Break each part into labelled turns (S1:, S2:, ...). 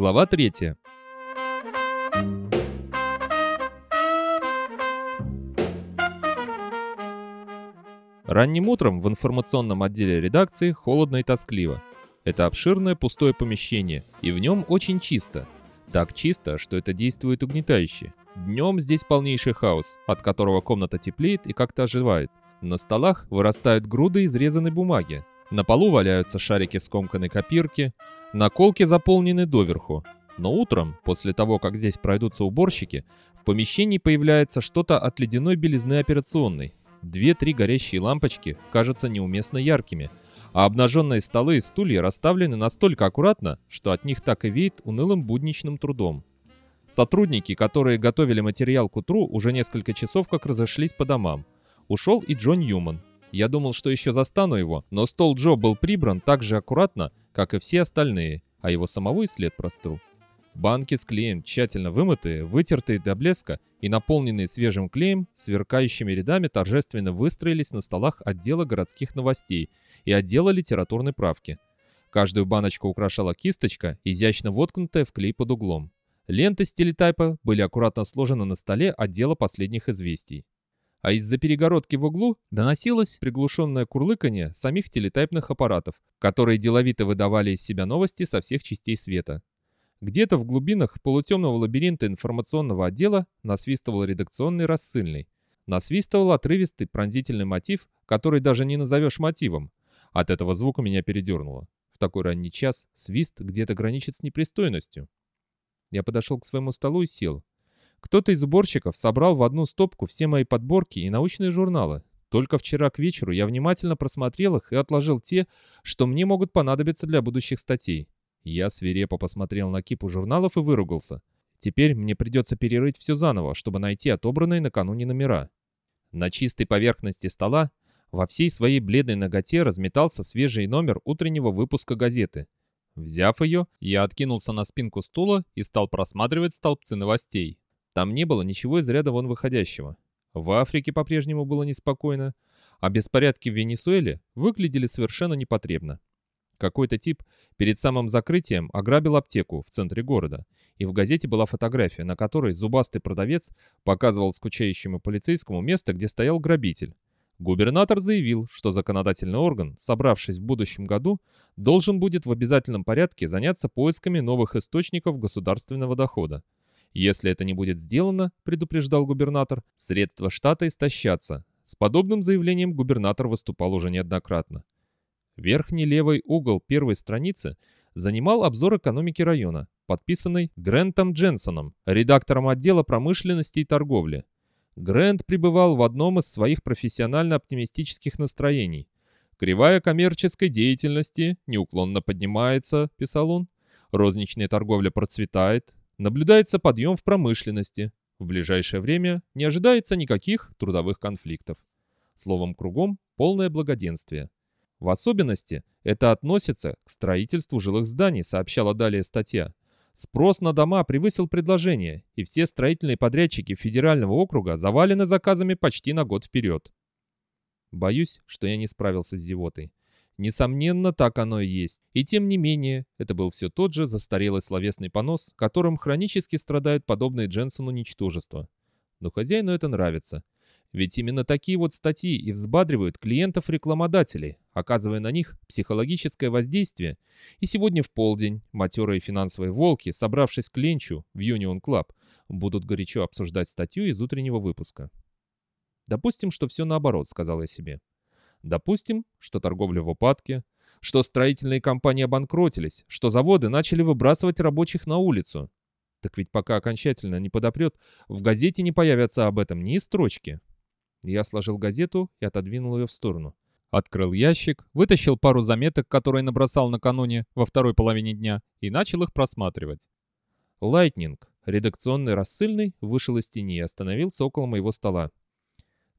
S1: Глава 3. Ранним утром в информационном отделе редакции холодно и тоскливо. Это обширное пустое помещение, и в нем очень чисто. Так чисто, что это действует угнетающе. Днем здесь полнейший хаос, от которого комната теплеет и как-то оживает. На столах вырастают груды изрезанной бумаги. На полу валяются шарики скомканной копирки. Наколки заполнены доверху. Но утром, после того, как здесь пройдутся уборщики, в помещении появляется что-то от ледяной белизны операционной. Две-три горящие лампочки кажутся неуместно яркими, а обнаженные столы и стулья расставлены настолько аккуратно, что от них так и веет унылым будничным трудом. Сотрудники, которые готовили материал к утру, уже несколько часов как разошлись по домам. Ушел и Джон Ньюман. Я думал, что еще застану его, но стол Джо был прибран так же аккуратно, как и все остальные, а его самого и след простыл. Банки с клеем, тщательно вымытые, вытертые до блеска и наполненные свежим клеем, сверкающими рядами торжественно выстроились на столах отдела городских новостей и отдела литературной правки. Каждую баночку украшала кисточка, изящно воткнутая в клей под углом. Ленты с телетайпа были аккуратно сложены на столе отдела последних известий. А из-за перегородки в углу доносилось приглушенное курлыканье самих телетайпных аппаратов, которые деловито выдавали из себя новости со всех частей света. Где-то в глубинах полутемного лабиринта информационного отдела насвистывал редакционный рассыльный. Насвистывал отрывистый пронзительный мотив, который даже не назовешь мотивом. От этого звука меня передернуло. В такой ранний час свист где-то граничит с непристойностью. Я подошел к своему столу и сел. Кто-то из уборщиков собрал в одну стопку все мои подборки и научные журналы. Только вчера к вечеру я внимательно просмотрел их и отложил те, что мне могут понадобиться для будущих статей. Я свирепо посмотрел на кипу журналов и выругался. Теперь мне придется перерыть все заново, чтобы найти отобранные накануне номера. На чистой поверхности стола во всей своей бледной ноготе разметался свежий номер утреннего выпуска газеты. Взяв ее, я откинулся на спинку стула и стал просматривать столбцы новостей. Там не было ничего из ряда вон выходящего. В Африке по-прежнему было неспокойно, а беспорядки в Венесуэле выглядели совершенно непотребно. Какой-то тип перед самым закрытием ограбил аптеку в центре города, и в газете была фотография, на которой зубастый продавец показывал скучающему полицейскому место, где стоял грабитель. Губернатор заявил, что законодательный орган, собравшись в будущем году, должен будет в обязательном порядке заняться поисками новых источников государственного дохода. Если это не будет сделано, предупреждал губернатор, средства штата истощатся. С подобным заявлением губернатор выступал уже неоднократно. Верхний левый угол первой страницы занимал обзор экономики района, подписанный Грентом Дженсоном, редактором отдела промышленности и торговли. Грент пребывал в одном из своих профессионально-оптимистических настроений. «Кривая коммерческой деятельности неуклонно поднимается», — писал он. «Розничная торговля процветает. Наблюдается подъем в промышленности. В ближайшее время не ожидается никаких трудовых конфликтов. Словом, кругом полное благоденствие. В особенности это относится к строительству жилых зданий, сообщала далее статья. Спрос на дома превысил предложение, и все строительные подрядчики федерального округа завалены заказами почти на год вперед. Боюсь, что я не справился с зевотой. Несомненно, так оно и есть. И тем не менее, это был все тот же застарелый словесный понос, которым хронически страдают подобные Дженсону ничтожества. Но хозяину это нравится. Ведь именно такие вот статьи и взбадривают клиентов-рекламодателей, оказывая на них психологическое воздействие. И сегодня в полдень матерые финансовые волки, собравшись к ленчу в Union Club, будут горячо обсуждать статью из утреннего выпуска. «Допустим, что все наоборот», — сказал я себе. «Допустим, что торговля в упадке, что строительные компании обанкротились, что заводы начали выбрасывать рабочих на улицу. Так ведь пока окончательно не подопрет, в газете не появятся об этом ни строчки». Я сложил газету и отодвинул ее в сторону. Открыл ящик, вытащил пару заметок, которые набросал накануне во второй половине дня, и начал их просматривать. Лайтнинг, редакционный рассыльный, вышел из тени и остановился около моего стола.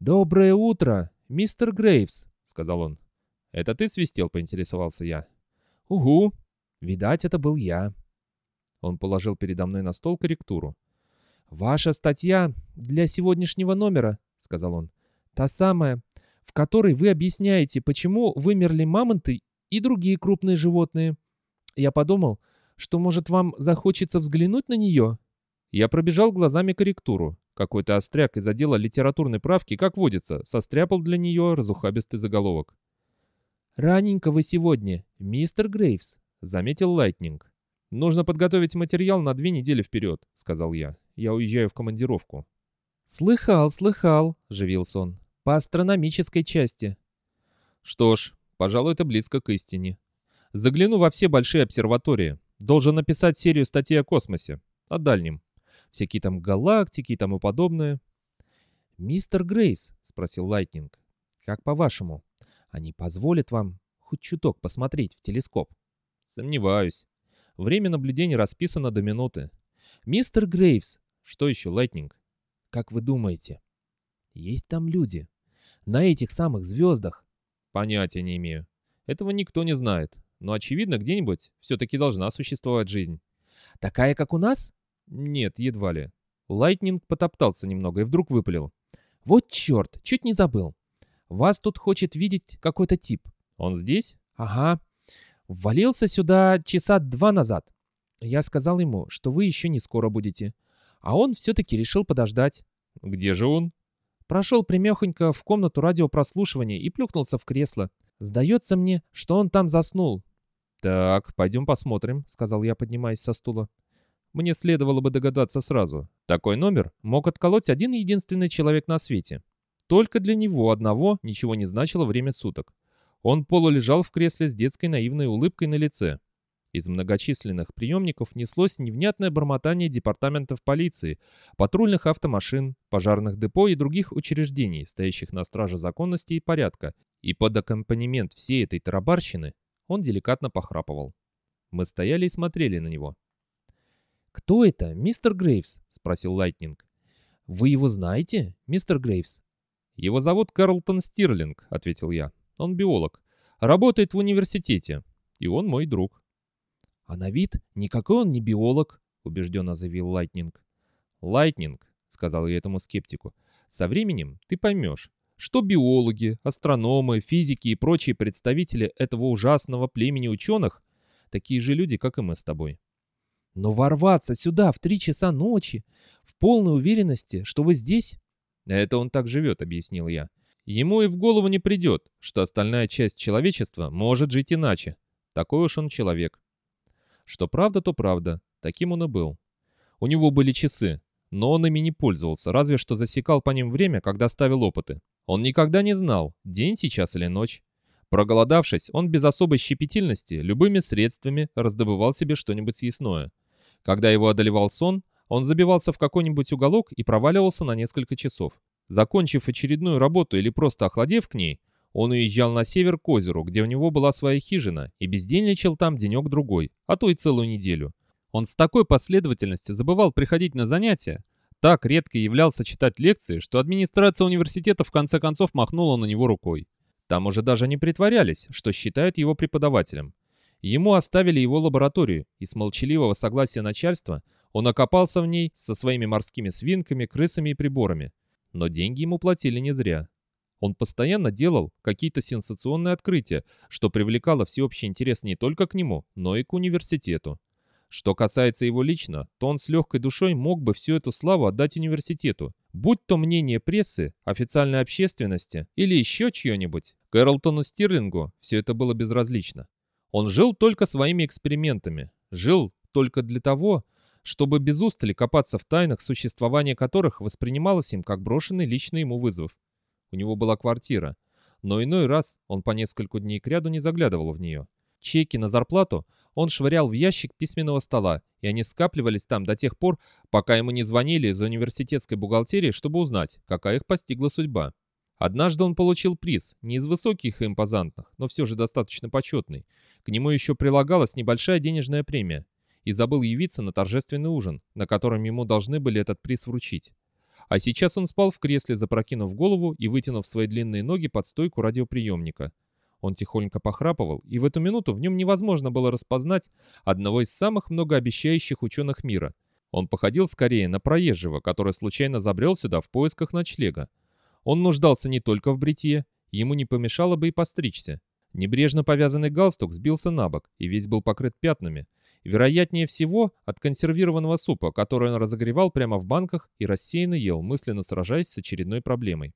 S1: «Доброе утро, мистер Грейвс», — сказал он. «Это ты свистел?» — поинтересовался я. «Угу. Видать, это был я». Он положил передо мной на стол корректуру. «Ваша статья для сегодняшнего номера», — сказал он. «Та самая, в которой вы объясняете, почему вымерли мамонты и другие крупные животные. Я подумал, что, может, вам захочется взглянуть на нее?» Я пробежал глазами корректуру. Какой-то остряк из отдела литературной правки, как водится, состряпал для нее разухабистый заголовок. «Раненько вы сегодня, мистер Грейвс», — заметил Лайтнинг. «Нужно подготовить материал на две недели вперед», — сказал я. «Я уезжаю в командировку». «Слыхал, слыхал», — оживился он. «По астрономической части». «Что ж, пожалуй, это близко к истине. Загляну во все большие обсерватории. Должен написать серию статей о космосе. О дальнем. Всякие там галактики и тому подобное. «Мистер Грейвс», — спросил Лайтнинг, — «как по-вашему, они позволят вам хоть чуток посмотреть в телескоп?» «Сомневаюсь. Время наблюдения расписано до минуты. Мистер Грейвс, что еще, Лайтнинг? Как вы думаете, есть там люди? На этих самых звездах?» «Понятия не имею. Этого никто не знает. Но, очевидно, где-нибудь все-таки должна существовать жизнь. Такая, как у нас? Нет, едва ли. Лайтнинг потоптался немного и вдруг выпалил. Вот черт, чуть не забыл. Вас тут хочет видеть какой-то тип. Он здесь? Ага. Ввалился сюда часа два назад. Я сказал ему, что вы еще не скоро будете. А он все-таки решил подождать. Где же он? Прошел примехонько в комнату радиопрослушивания и плюхнулся в кресло. Сдается мне, что он там заснул. «Так, пойдем посмотрим», — сказал я, поднимаясь со стула. Мне следовало бы догадаться сразу. Такой номер мог отколоть один единственный человек на свете. Только для него одного ничего не значило время суток. Он полулежал в кресле с детской наивной улыбкой на лице. Из многочисленных приемников неслось невнятное бормотание департаментов полиции, патрульных автомашин, пожарных депо и других учреждений, стоящих на страже законности и порядка, и под аккомпанемент всей этой тарабарщины он деликатно похрапывал. Мы стояли и смотрели на него. «Кто это, мистер Грейвс?» — спросил Лайтнинг. «Вы его знаете, мистер Грейвс?» «Его зовут Карлтон Стирлинг», — ответил я. «Он биолог. Работает в университете. И он мой друг». «А на вид никакой он не биолог», — убежденно заявил Лайтнинг. «Лайтнинг», — сказал я этому скептику, — «со временем ты поймешь, что биологи, астрономы, физики и прочие представители этого ужасного племени ученых такие же люди, как и мы с тобой. Но ворваться сюда в три часа ночи, в полной уверенности, что вы здесь... Это он так живет, объяснил я. Ему и в голову не придет, что остальная часть человечества может жить иначе. Такой уж он человек. Что правда, то правда. Таким он и был. У него были часы, но он ими не пользовался, разве что засекал по ним время, когда ставил опыты. Он никогда не знал, день сейчас или ночь. Проголодавшись, он без особой щепетильности любыми средствами раздобывал себе что-нибудь съестное. Когда его одолевал сон, он забивался в какой-нибудь уголок и проваливался на несколько часов. Закончив очередную работу или просто охладев к ней, он уезжал на север к озеру, где у него была своя хижина, и бездельничал там денек-другой, а то и целую неделю. Он с такой последовательностью забывал приходить на занятия, так редко являлся читать лекции, что администрация университета в конце концов махнула на него рукой. Там уже даже не притворялись, что считают его преподавателем. Ему оставили его лабораторию, и с молчаливого согласия начальства он окопался в ней со своими морскими свинками, крысами и приборами. Но деньги ему платили не зря. Он постоянно делал какие-то сенсационные открытия, что привлекало всеобщий интерес не только к нему, но и к университету. Что касается его лично, то он с легкой душой мог бы всю эту славу отдать университету. Будь то мнение прессы, официальной общественности или еще чье-нибудь, Кэролтону Стирлингу все это было безразлично. Он жил только своими экспериментами, жил только для того, чтобы без устали копаться в тайнах, существования которых воспринималось им как брошенный личный ему вызов. У него была квартира, но иной раз он по несколько дней кряду не заглядывал в нее. Чеки на зарплату он швырял в ящик письменного стола, и они скапливались там до тех пор, пока ему не звонили из университетской бухгалтерии, чтобы узнать, какая их постигла судьба. Однажды он получил приз, не из высоких и импозантных, но все же достаточно почетный. К нему еще прилагалась небольшая денежная премия. И забыл явиться на торжественный ужин, на котором ему должны были этот приз вручить. А сейчас он спал в кресле, запрокинув голову и вытянув свои длинные ноги под стойку радиоприемника. Он тихонько похрапывал, и в эту минуту в нем невозможно было распознать одного из самых многообещающих ученых мира. Он походил скорее на проезжего, который случайно забрел сюда в поисках ночлега. Он нуждался не только в бритье, ему не помешало бы и постричься. Небрежно повязанный галстук сбился на бок и весь был покрыт пятнами. Вероятнее всего, от консервированного супа, который он разогревал прямо в банках и рассеянно ел, мысленно сражаясь с очередной проблемой.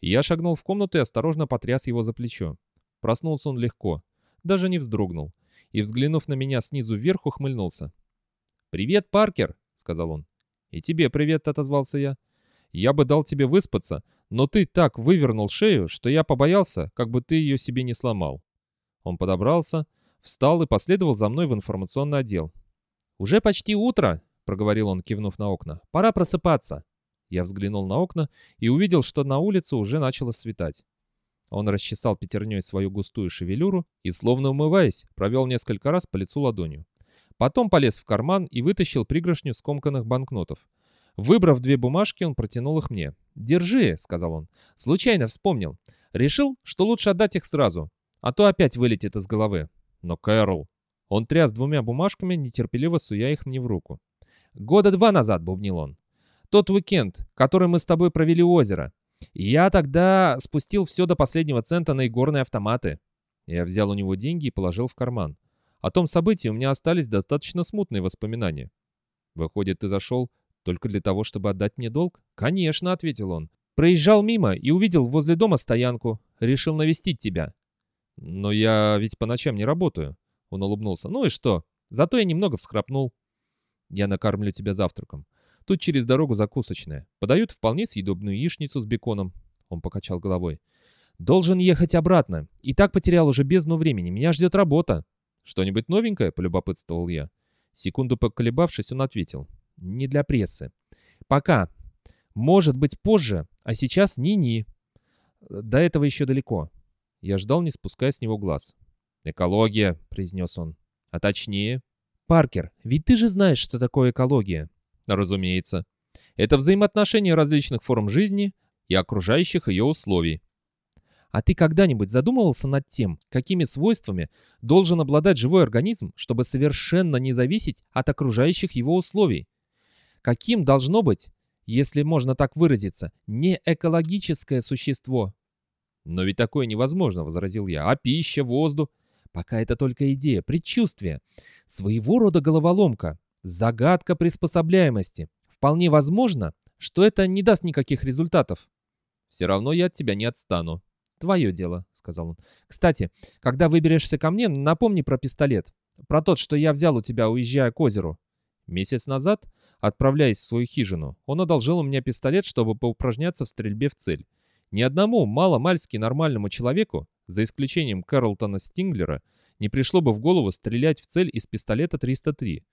S1: Я шагнул в комнату и осторожно потряс его за плечо. Проснулся он легко, даже не вздрогнул, и, взглянув на меня снизу вверх, ухмыльнулся. «Привет, Паркер!» — сказал он. «И тебе привет!» — отозвался я. «Я бы дал тебе выспаться, но ты так вывернул шею, что я побоялся, как бы ты ее себе не сломал». Он подобрался, встал и последовал за мной в информационный отдел. «Уже почти утро», — проговорил он, кивнув на окна. «Пора просыпаться». Я взглянул на окна и увидел, что на улице уже начало светать. Он расчесал пятерней свою густую шевелюру и, словно умываясь, провел несколько раз по лицу ладонью. Потом полез в карман и вытащил пригоршню скомканных банкнотов. Выбрав две бумажки, он протянул их мне. «Держи», — сказал он. «Случайно вспомнил. Решил, что лучше отдать их сразу, а то опять вылетит из головы. Но Кэрол... Он тряс двумя бумажками, нетерпеливо суя их мне в руку. «Года два назад», — бубнил он. «Тот уикенд, который мы с тобой провели у озера. Я тогда спустил все до последнего цента на игорные автоматы». Я взял у него деньги и положил в карман. О том событии у меня остались достаточно смутные воспоминания. «Выходит, ты зашел только для того, чтобы отдать мне долг?» «Конечно», — ответил он. «Проезжал мимо и увидел возле дома стоянку. Решил навестить тебя». «Но я ведь по ночам не работаю», — он улыбнулся. «Ну и что? Зато я немного всхрапнул». «Я накормлю тебя завтраком. Тут через дорогу закусочная. Подают вполне съедобную яичницу с беконом». Он покачал головой. «Должен ехать обратно. И так потерял уже бездну времени. Меня ждет работа». «Что-нибудь новенькое?» — полюбопытствовал я. Секунду поколебавшись, он ответил. «Не для прессы. Пока. Может быть, позже. А сейчас ни-ни. До этого еще далеко. Я ждал, не спуская с него глаз. «Экология», — произнес он. «А точнее?» «Паркер, ведь ты же знаешь, что такое экология». «Разумеется. Это взаимоотношения различных форм жизни и окружающих ее условий». «А ты когда-нибудь задумывался над тем, какими свойствами должен обладать живой организм, чтобы совершенно не зависеть от окружающих его условий? Каким должно быть, если можно так выразиться, не экологическое существо?» «Но ведь такое невозможно», — возразил я. «А пища, воздух?» «Пока это только идея, предчувствие. Своего рода головоломка. Загадка приспособляемости. Вполне возможно, что это не даст никаких результатов». «Все равно я от тебя не отстану». «Твое дело», — сказал он. «Кстати, когда выберешься ко мне, напомни про пистолет. Про тот, что я взял у тебя, уезжая к озеру». Месяц назад, отправляясь в свою хижину, он одолжил у меня пистолет, чтобы поупражняться в стрельбе в цель. Ни одному мало-мальски нормальному человеку, за исключением Карлтона Стинглера, не пришло бы в голову стрелять в цель из пистолета 303.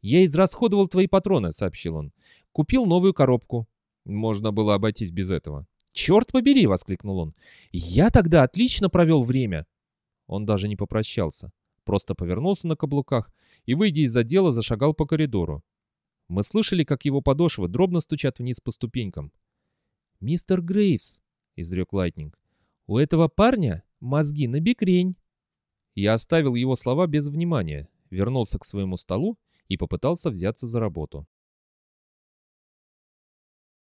S1: «Я израсходовал твои патроны», — сообщил он. «Купил новую коробку». Можно было обойтись без этого. «Черт побери!» — воскликнул он. «Я тогда отлично провел время!» Он даже не попрощался. Просто повернулся на каблуках и, выйдя из отдела, зашагал по коридору. Мы слышали, как его подошвы дробно стучат вниз по ступенькам. «Мистер Грейвс!» — изрек Лайтнинг. «У этого парня мозги на бикрень». Я оставил его слова без внимания, вернулся к своему столу и попытался взяться за работу.